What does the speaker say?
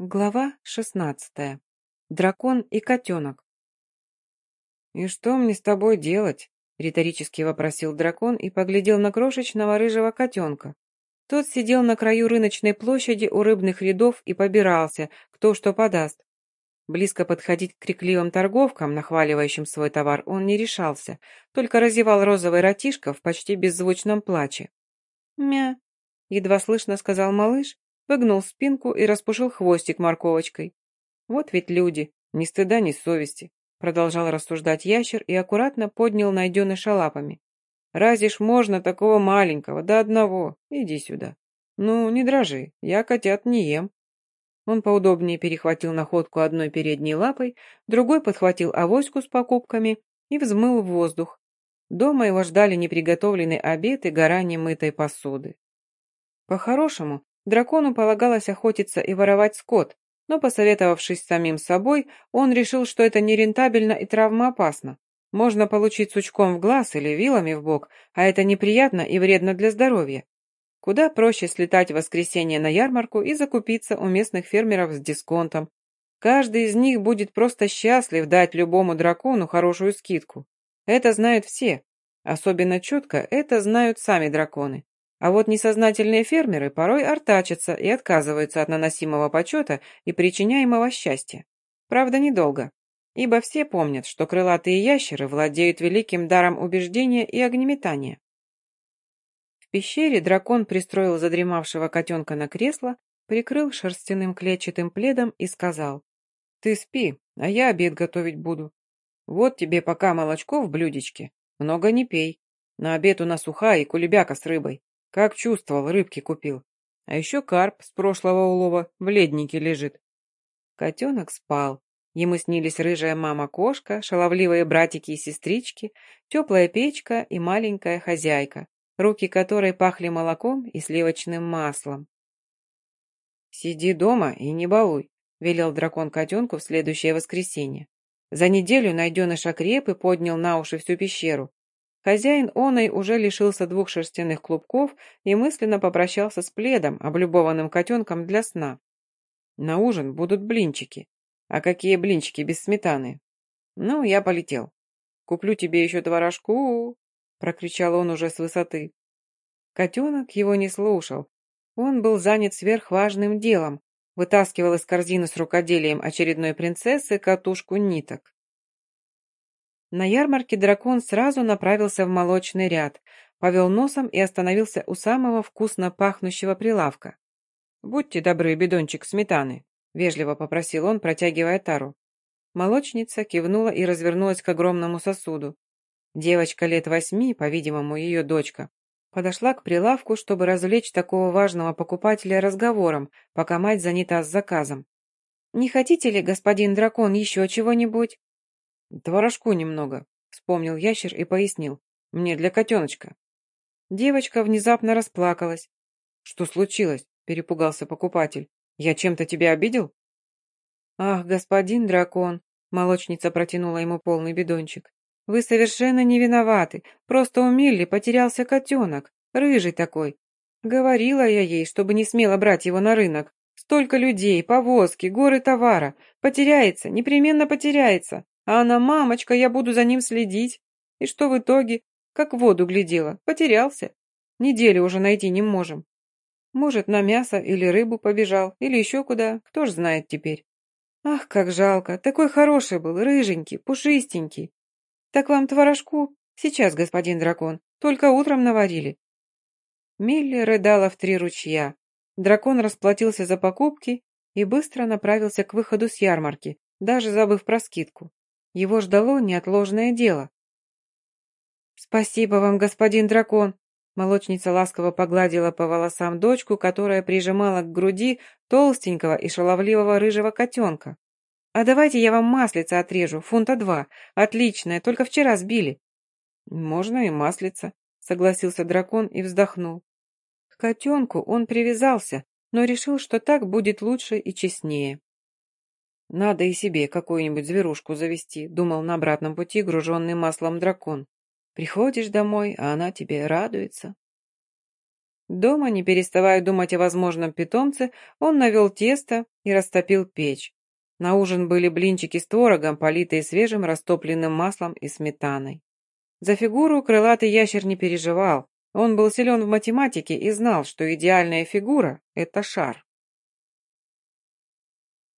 Глава шестнадцатая. Дракон и котенок. «И что мне с тобой делать?» — риторически вопросил дракон и поглядел на крошечного рыжего котенка. Тот сидел на краю рыночной площади у рыбных рядов и побирался, кто что подаст. Близко подходить к крикливым торговкам, нахваливающим свой товар, он не решался, только разевал розовый ротишко в почти беззвучном плаче. «Мя!» — едва слышно сказал малыш, выгнул спинку и распушил хвостик морковочкой. «Вот ведь люди, ни стыда, ни совести», — продолжал рассуждать ящер и аккуратно поднял найденыша лапами. «Разве ж можно такого маленького, до одного? Иди сюда. Ну, не дрожи, я котят не ем». Он поудобнее перехватил находку одной передней лапой, другой подхватил авоську с покупками и взмыл в воздух. Дома его ждали неприготовленный обед и гора немытой посуды. По-хорошему, Дракону полагалось охотиться и воровать скот, но, посоветовавшись с самим собой, он решил, что это нерентабельно и травмоопасно. Можно получить сучком в глаз или вилами в бок, а это неприятно и вредно для здоровья. Куда проще слетать в воскресенье на ярмарку и закупиться у местных фермеров с дисконтом. Каждый из них будет просто счастлив дать любому дракону хорошую скидку. Это знают все. Особенно четко это знают сами драконы. А вот несознательные фермеры порой артачатся и отказываются от наносимого почета и причиняемого счастья. Правда, недолго, ибо все помнят, что крылатые ящеры владеют великим даром убеждения и огнеметания. В пещере дракон пристроил задремавшего котенка на кресло, прикрыл шерстяным клетчатым пледом и сказал, «Ты спи, а я обед готовить буду. Вот тебе пока молочко в блюдечке, много не пей. На обед у нас уха и кулебяка с рыбой. Как чувствовал, рыбки купил. А еще карп с прошлого улова в леднике лежит. Котенок спал. Ему снились рыжая мама-кошка, шаловливые братики и сестрички, теплая печка и маленькая хозяйка, руки которой пахли молоком и сливочным маслом. «Сиди дома и не балуй», — велел дракон котенку в следующее воскресенье. За неделю найденыш окреп и поднял на уши всю пещеру. Хозяин оной уже лишился двух шерстяных клубков и мысленно попрощался с пледом, облюбованным котенком для сна. На ужин будут блинчики. А какие блинчики без сметаны? Ну, я полетел. Куплю тебе еще творожку, прокричал он уже с высоты. Котенок его не слушал. Он был занят сверхважным делом, вытаскивал из корзины с рукоделием очередной принцессы катушку ниток. На ярмарке дракон сразу направился в молочный ряд, повел носом и остановился у самого вкусно пахнущего прилавка. «Будьте добры, бидончик сметаны», — вежливо попросил он, протягивая тару. Молочница кивнула и развернулась к огромному сосуду. Девочка лет восьми, по-видимому, ее дочка, подошла к прилавку, чтобы развлечь такого важного покупателя разговором, пока мать занята с заказом. «Не хотите ли, господин дракон, еще чего-нибудь?» «Творожку немного», — вспомнил ящер и пояснил. «Мне для котеночка». Девочка внезапно расплакалась. «Что случилось?» — перепугался покупатель. «Я чем-то тебя обидел?» «Ах, господин дракон!» — молочница протянула ему полный бидончик. «Вы совершенно не виноваты. Просто у Милли потерялся котенок. Рыжий такой. Говорила я ей, чтобы не смела брать его на рынок. Столько людей, повозки, горы товара. Потеряется, непременно потеряется. А она, мамочка, я буду за ним следить. И что в итоге? Как в воду глядела. Потерялся. Неделю уже найти не можем. Может, на мясо или рыбу побежал, или еще куда, кто ж знает теперь. Ах, как жалко, такой хороший был, рыженький, пушистенький. Так вам творожку? Сейчас, господин дракон, только утром наварили. Милли рыдала в три ручья. Дракон расплатился за покупки и быстро направился к выходу с ярмарки, даже забыв про скидку. Его ждало неотложное дело. «Спасибо вам, господин дракон!» Молочница ласково погладила по волосам дочку, которая прижимала к груди толстенького и шаловливого рыжего котенка. «А давайте я вам маслица отрежу, фунта два. Отличное, только вчера сбили». «Можно и маслица», — согласился дракон и вздохнул. К котенку он привязался, но решил, что так будет лучше и честнее. Надо и себе какую-нибудь зверушку завести, думал на обратном пути груженный маслом дракон. Приходишь домой, а она тебе радуется. Дома, не переставая думать о возможном питомце, он навел тесто и растопил печь. На ужин были блинчики с творогом, политые свежим растопленным маслом и сметаной. За фигуру крылатый ящер не переживал. Он был силен в математике и знал, что идеальная фигура – это шар.